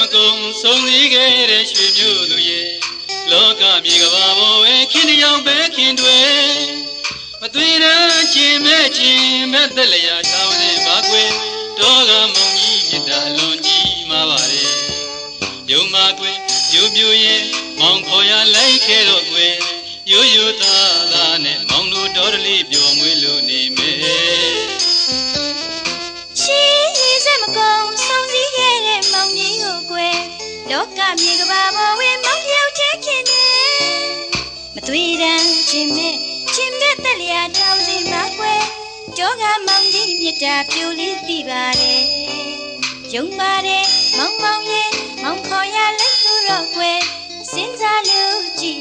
မကုံဆုံးစည်းခဲ့တဲ့ရွှေမျိုးသူရဲ့လောကမြေကဘာပေါ်ဝဲခင်တယောက်ပဲခင်တွေမသွေရခြင်းမဲ့ခြင်းမဲ့သက်လျာချောင်းစင်ပါကွယ်ဒေါကမုံကြီးမြတ်တာလွန်ကြီးမှာပါလေမြုံမာကွယ်ပြူပြူရဲ့မောင်ခေါ်ရလိုက်ခဲ့တော့ကွယ်ရိုးရိုး လောကမြေကဘာပေါ်ဝင်မောင်ယောက်ချင်းခင်နေမသွေးတန်းခြင်းမဲ့ခြင်းမဲ့တက်လျာတောင်းစီမှာကွယ်ကြောကမောင်ကြီးမြတ်တာပြိုလေးသိပါတယ်ယုံပါတယ်မောင်မောင်ရဲ့မောင်ခေါ်ရလိုက်လို့တော့ကွယ်စဉ်းစားလို့ကြည့်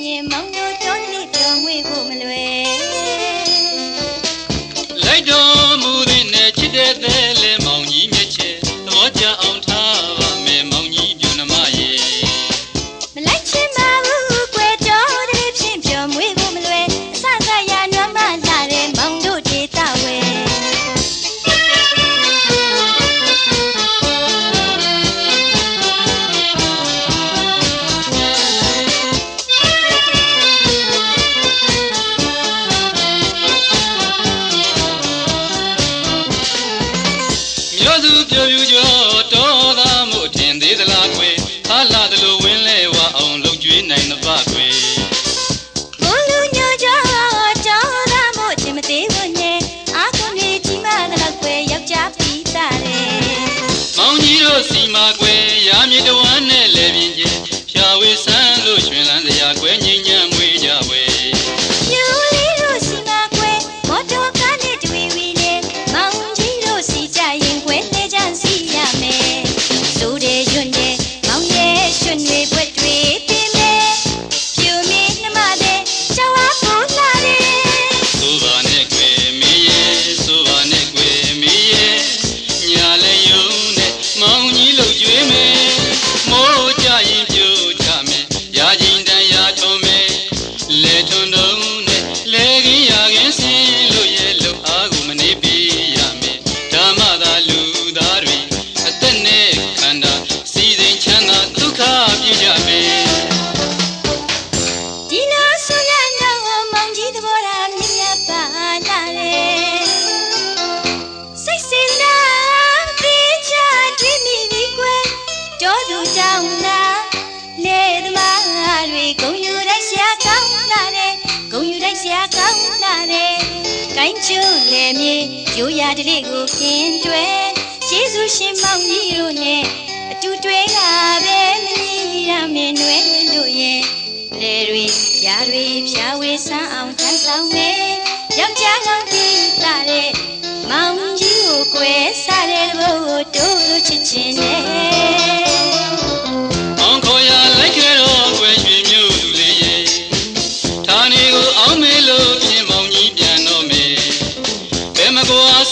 ရှာကောင်းလာတယ်ကိုင်းကျွလေမြေရိုးရာတလေးကိုခင်းတွဲယေရှုရှင်မောင်ကြီးတို့နဲ့အတူတွဲကပဲမလီရမင်းနွယ်လို့ရဲ့လေတွေပြားတွေဖြာဝေဆန်းအောင်ထမ်းဆောင်မယ်ယောက်ျားကောင်းကြီးလာတဲ့မောင်ကြီးကိုကွယ်စားတဲ့ဘို့တို့တို့ချစ်ချင်းနဲ့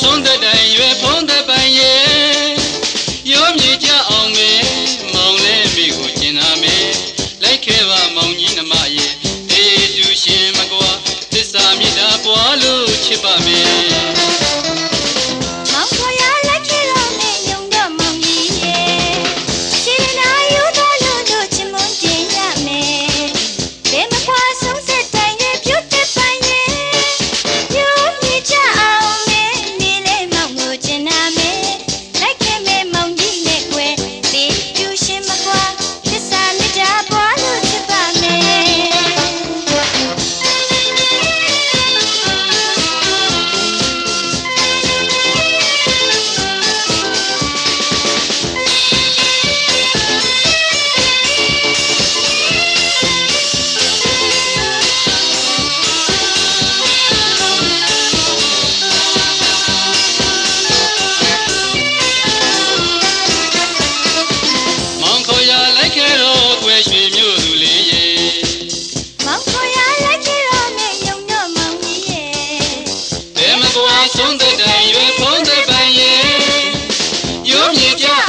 fundo de ahí, yo fundo. Идет!